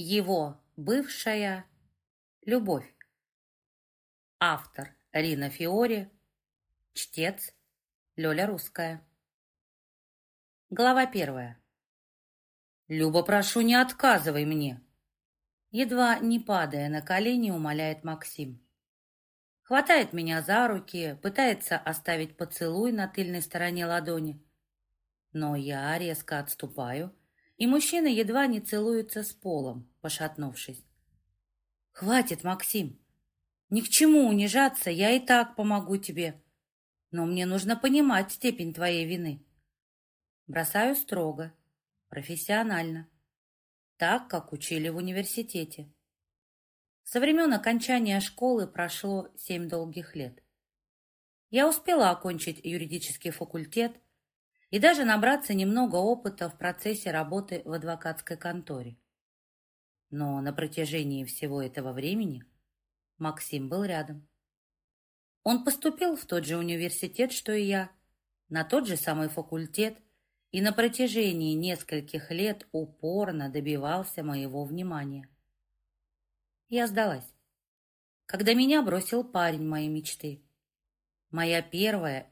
его бывшая любовь. Автор Рина Фиори, чтец Лёля Русская. Глава первая. «Люба, прошу, не отказывай мне!» Едва не падая на колени, умоляет Максим. Хватает меня за руки, пытается оставить поцелуй на тыльной стороне ладони. Но я резко отступаю – и мужчины едва не целуются с полом, пошатнувшись. «Хватит, Максим! Ни к чему унижаться, я и так помогу тебе. Но мне нужно понимать степень твоей вины». Бросаю строго, профессионально, так, как учили в университете. Со времен окончания школы прошло семь долгих лет. Я успела окончить юридический факультет – и даже набраться немного опыта в процессе работы в адвокатской конторе. Но на протяжении всего этого времени Максим был рядом. Он поступил в тот же университет, что и я, на тот же самый факультет, и на протяжении нескольких лет упорно добивался моего внимания. Я сдалась. Когда меня бросил парень моей мечты. Моя первая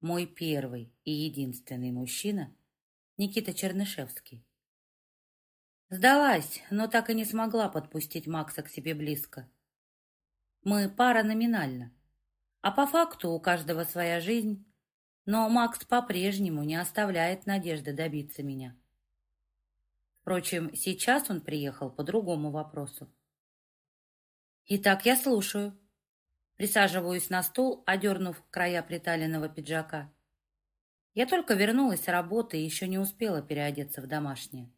и единственная любовь. Мой первый и единственный мужчина Никита Чернышевский. Сдалась, но так и не смогла подпустить Макса к себе близко. Мы пара номинально, а по факту у каждого своя жизнь, но Макс по-прежнему не оставляет надежды добиться меня. Впрочем, сейчас он приехал по другому вопросу. «Итак, я слушаю». Присаживаюсь на стул, одернув края приталенного пиджака. Я только вернулась с работы и еще не успела переодеться в домашнее.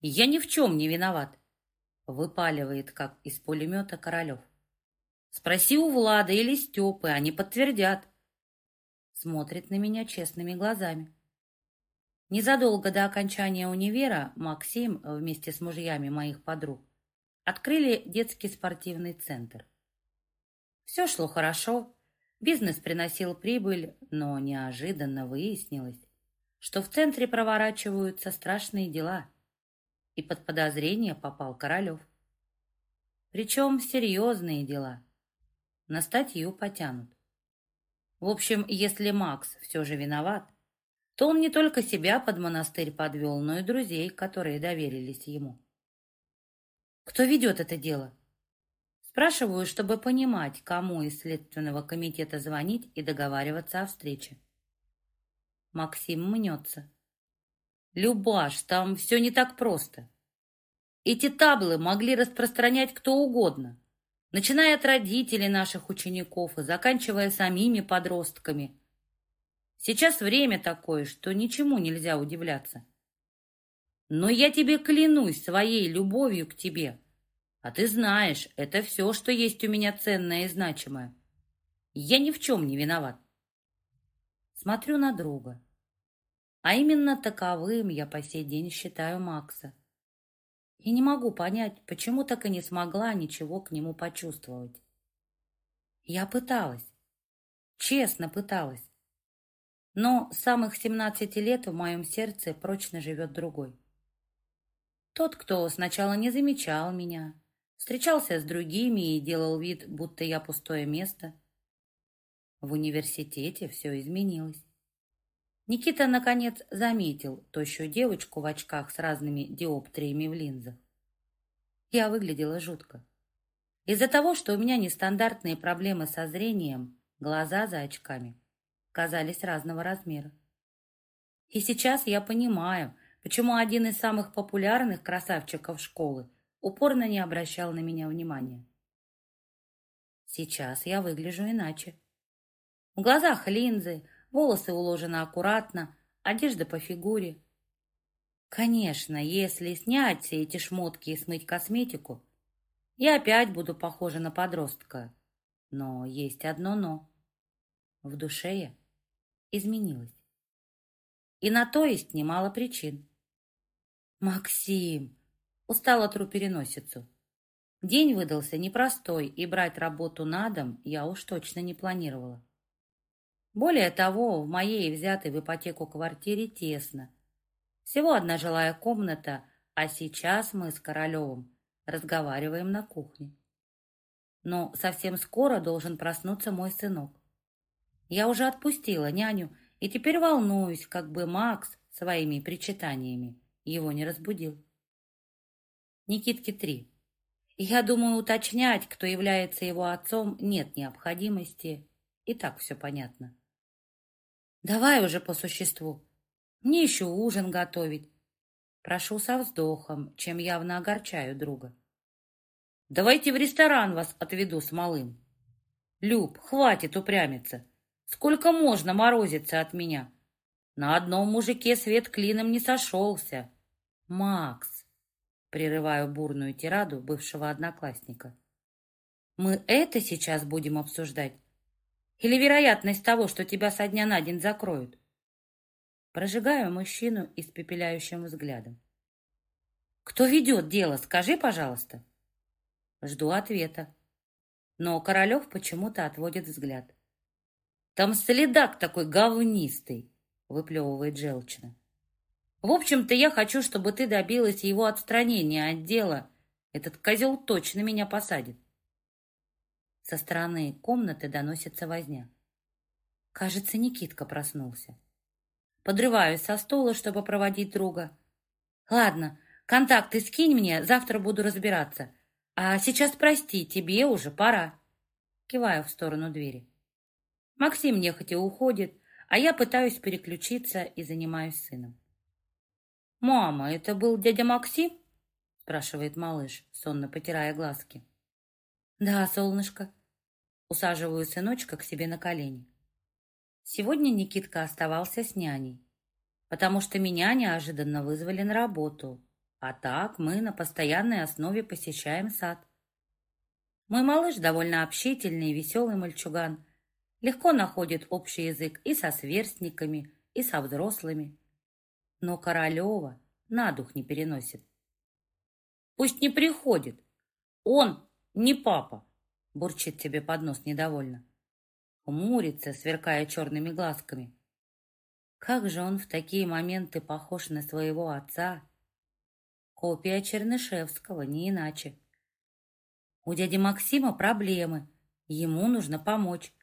«Я ни в чем не виноват», — выпаливает, как из пулемета Королев. «Спроси у Влада или Степы, они подтвердят». Смотрит на меня честными глазами. Незадолго до окончания универа Максим вместе с мужьями моих подруг открыли детский спортивный центр. Все шло хорошо, бизнес приносил прибыль, но неожиданно выяснилось, что в центре проворачиваются страшные дела, и под подозрение попал Королев. Причем серьезные дела. На статью потянут. В общем, если Макс все же виноват, то он не только себя под монастырь подвел, но и друзей, которые доверились ему. Спрашиваю, чтобы понимать, кому из Следственного комитета звонить и договариваться о встрече. Максим мнется. «Любаш, там все не так просто. Эти таблы могли распространять кто угодно, начиная от родителей наших учеников и заканчивая самими подростками. Сейчас время такое, что ничему нельзя удивляться. Но я тебе клянусь своей любовью к тебе, а ты знаешь, это все, что есть у меня ценное и значимое. Я ни в чем не виноват. Смотрю на друга. А именно таковым я по сей день считаю Макса. И не могу понять, почему так и не смогла ничего к нему почувствовать. Я пыталась. Честно пыталась. Но с самых 17 лет в моем сердце прочно живет другой. Тот, кто сначала не замечал меня, встречался с другими и делал вид, будто я пустое место. В университете все изменилось. Никита, наконец, заметил тощую девочку в очках с разными диоптриями в линзах. Я выглядела жутко. Из-за того, что у меня нестандартные проблемы со зрением, глаза за очками казались разного размера. И сейчас я понимаю, почему один из самых популярных красавчиков школы – упорно не обращал на меня внимания. Сейчас я выгляжу иначе. В глазах линзы, волосы уложены аккуратно, одежда по фигуре. Конечно, если снять все эти шмотки и смыть косметику, я опять буду похожа на подростка. Но есть одно «но». В душе я изменилась. И на то есть немало причин. устало тру переносицу. День выдался непростой, и брать работу на дом я уж точно не планировала. Более того, в моей взятой в ипотеку квартире тесно. Всего одна жилая комната, а сейчас мы с Королевым разговариваем на кухне. Но совсем скоро должен проснуться мой сынок. Я уже отпустила няню и теперь волнуюсь, как бы Макс своими причитаниями его не разбудил. Никитке три. Я думаю, уточнять, кто является его отцом, нет необходимости. И так все понятно. Давай уже по существу. Мне еще ужин готовить. Прошу со вздохом, чем явно огорчаю друга. Давайте в ресторан вас отведу с малым. Люб, хватит упрямиться. Сколько можно морозиться от меня? На одном мужике свет клином не сошелся. Макс, прерываю бурную тираду бывшего одноклассника. «Мы это сейчас будем обсуждать? Или вероятность того, что тебя со дня на день закроют?» Прожигаю мужчину испепеляющим взглядом. «Кто ведет дело, скажи, пожалуйста?» Жду ответа. Но Королев почему-то отводит взгляд. «Там следак такой говнистый!» — выплевывает желчно. В общем-то, я хочу, чтобы ты добилась его отстранения от дела. Этот козел точно меня посадит. Со стороны комнаты доносится возня. Кажется, Никитка проснулся. Подрываюсь со стула, чтобы проводить друга. Ладно, контакты скинь мне, завтра буду разбираться. А сейчас прости, тебе уже пора. Киваю в сторону двери. Максим нехотя уходит, а я пытаюсь переключиться и занимаюсь сыном. «Мама, это был дядя Максим?» спрашивает малыш, сонно потирая глазки. «Да, солнышко». Усаживаю сыночка к себе на колени. Сегодня Никитка оставался с няней, потому что меня неожиданно вызвали на работу, а так мы на постоянной основе посещаем сад. Мой малыш довольно общительный и веселый мальчуган, легко находит общий язык и со сверстниками, и со взрослыми. но Королева на дух не переносит. «Пусть не приходит! Он не папа!» – бурчит тебе под нос недовольно. Хмурится, сверкая черными глазками. Как же он в такие моменты похож на своего отца! Копия Чернышевского, не иначе. У дяди Максима проблемы, ему нужно помочь.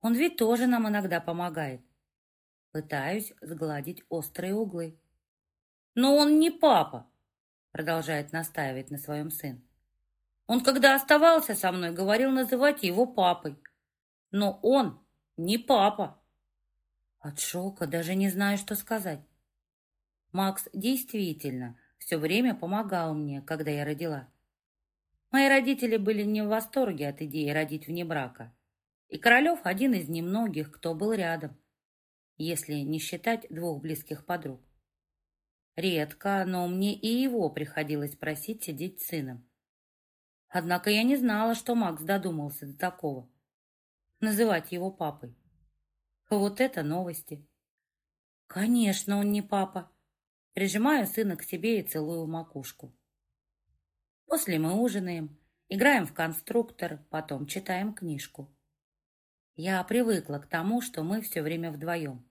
Он ведь тоже нам иногда помогает пытаюсь сгладить острые углы. «Но он не папа!» — продолжает настаивать на своем сын. «Он, когда оставался со мной, говорил называть его папой. Но он не папа!» От шока даже не знаю, что сказать. Макс действительно все время помогал мне, когда я родила. Мои родители были не в восторге от идеи родить вне брака. И Королев один из немногих, кто был рядом. если не считать двух близких подруг. Редко, но мне и его приходилось просить сидеть с сыном. Однако я не знала, что Макс додумался до такого называть его папой. Вот это новости. Конечно, он не папа. Прижимаю сына к себе и целую макушку. После мы ужинаем, играем в конструктор, потом читаем книжку. Я привыкла к тому, что мы все время вдвоем.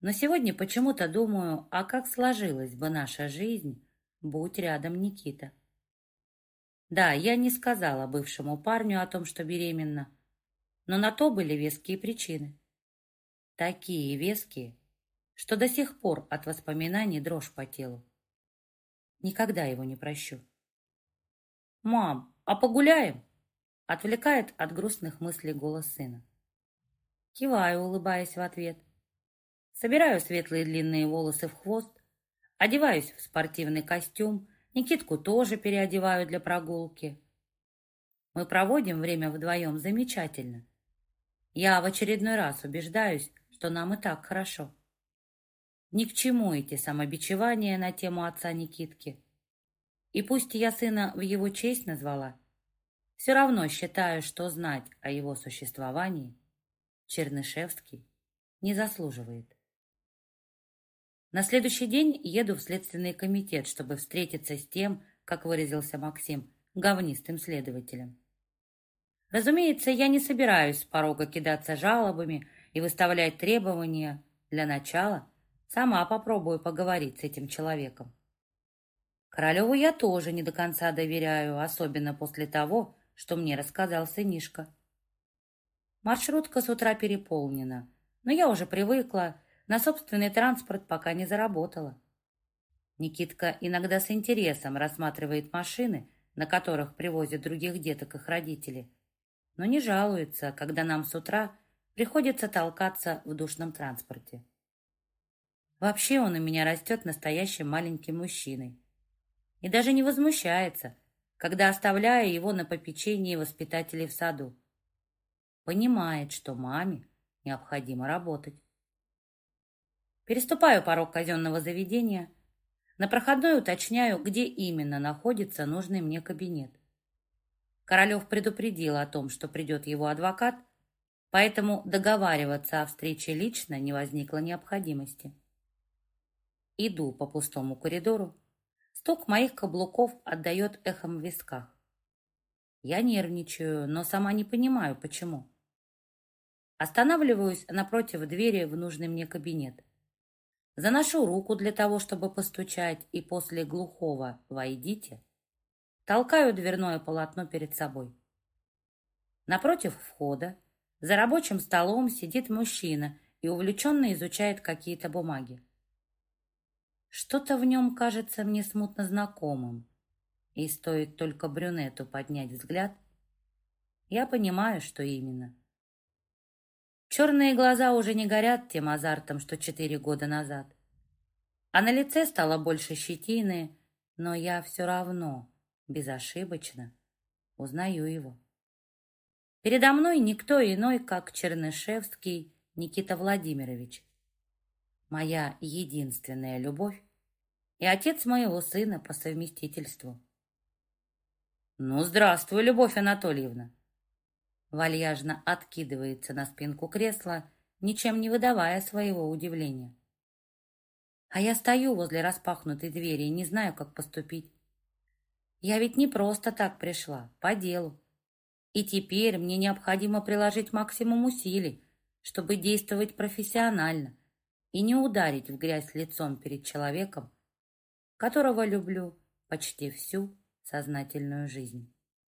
Но сегодня почему-то думаю, а как сложилась бы наша жизнь, будь рядом Никита. Да, я не сказала бывшему парню о том, что беременна, но на то были веские причины. Такие веские, что до сих пор от воспоминаний дрожь по телу. Никогда его не прощу. «Мам, а погуляем?» отвлекает от грустных мыслей голос сына. Киваю, улыбаясь в ответ. Собираю светлые длинные волосы в хвост, одеваюсь в спортивный костюм, Никитку тоже переодеваю для прогулки. Мы проводим время вдвоем замечательно. Я в очередной раз убеждаюсь, что нам и так хорошо. Ни к чему эти самобичевания на тему отца Никитки. И пусть я сына в его честь назвала – все равно считаю, что знать о его существовании Чернышевский не заслуживает. На следующий день еду в следственный комитет, чтобы встретиться с тем, как выразился Максим, говнистым следователем. Разумеется, я не собираюсь с порога кидаться жалобами и выставлять требования. Для начала сама попробую поговорить с этим человеком. Королеву я тоже не до конца доверяю, особенно после того, что мне рассказал сынишка. Маршрутка с утра переполнена, но я уже привыкла, на собственный транспорт пока не заработала. Никитка иногда с интересом рассматривает машины, на которых привозят других деток их родители, но не жалуется, когда нам с утра приходится толкаться в душном транспорте. Вообще он у меня растет настоящим маленьким мужчиной. И даже не возмущается, когда оставляя его на попечении воспитателей в саду. Понимает, что маме необходимо работать. Переступаю порог казенного заведения. На проходной уточняю, где именно находится нужный мне кабинет. Королев предупредил о том, что придет его адвокат, поэтому договариваться о встрече лично не возникло необходимости. Иду по пустому коридору, Стук моих каблуков отдает эхом в висках. Я нервничаю, но сама не понимаю, почему. Останавливаюсь напротив двери в нужный мне кабинет. Заношу руку для того, чтобы постучать, и после глухого «Войдите» толкаю дверное полотно перед собой. Напротив входа за рабочим столом сидит мужчина и увлеченно изучает какие-то бумаги. Что-то в нем кажется мне смутно знакомым. И стоит только брюнету поднять взгляд, я понимаю, что именно. Черные глаза уже не горят тем азартом, что четыре года назад. А на лице стало больше щетины, но я все равно, безошибочно, узнаю его. Передо мной никто иной, как Чернышевский Никита Владимирович моя единственная любовь и отец моего сына по совместительству. «Ну, здравствуй, Любовь Анатольевна!» Вальяжно откидывается на спинку кресла, ничем не выдавая своего удивления. А я стою возле распахнутой двери и не знаю, как поступить. Я ведь не просто так пришла, по делу. И теперь мне необходимо приложить максимум усилий, чтобы действовать профессионально – и не ударить в грязь лицом перед человеком, которого люблю почти всю сознательную жизнь.